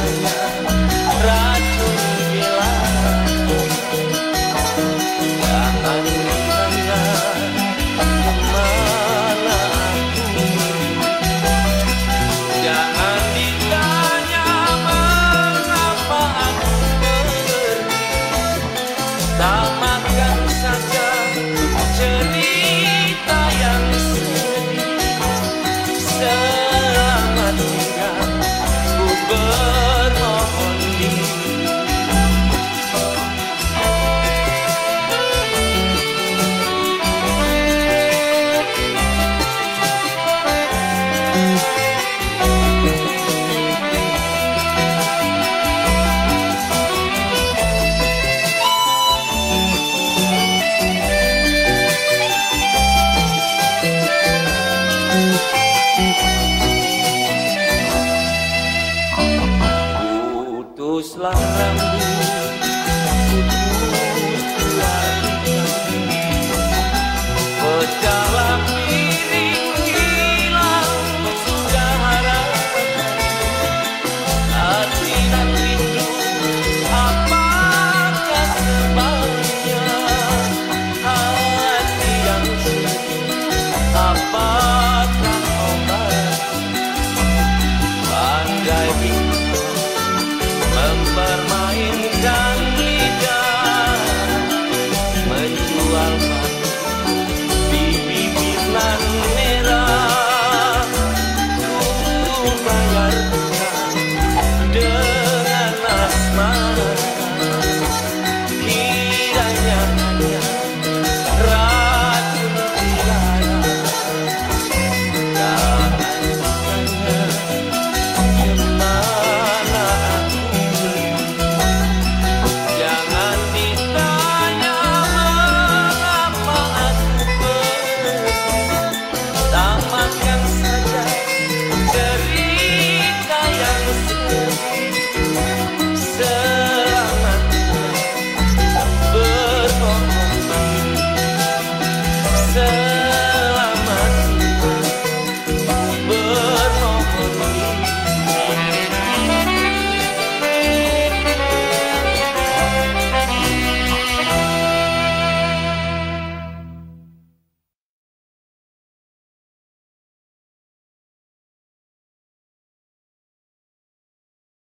Rambut Pecahlah